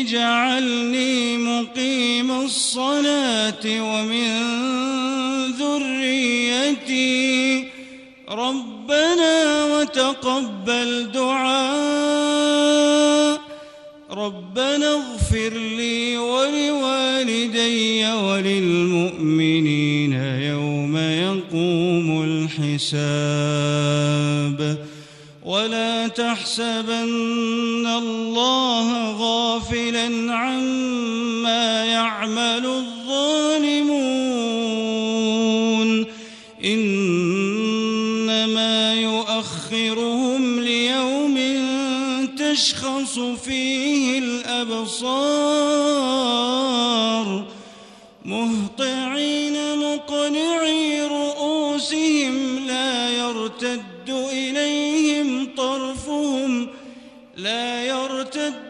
اجعلني مقيم الصلاة ومن ذريتي. ربنا وتقبل دعاء. ربنا اغفر لي ولوالدي وللمؤمنين يوم يقوم الحساب. ولا تحسبن إنما يؤخرهم ليوم تشخص فيه الأبصار مهطعين مقنعي رؤوسهم لا يرتد إليهم طرفهم لا يرتد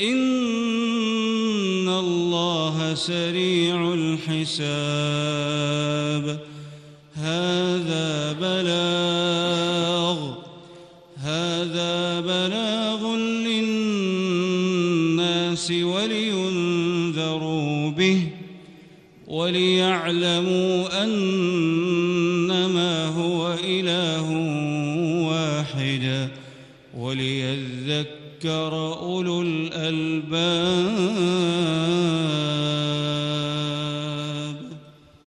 إن الله سريع الحساب. هذا بلاغ هذا بلاغ للناس ولينذروا به وليعلموا أنما هو إله واحد وليذكر يذكر أولو الألباب.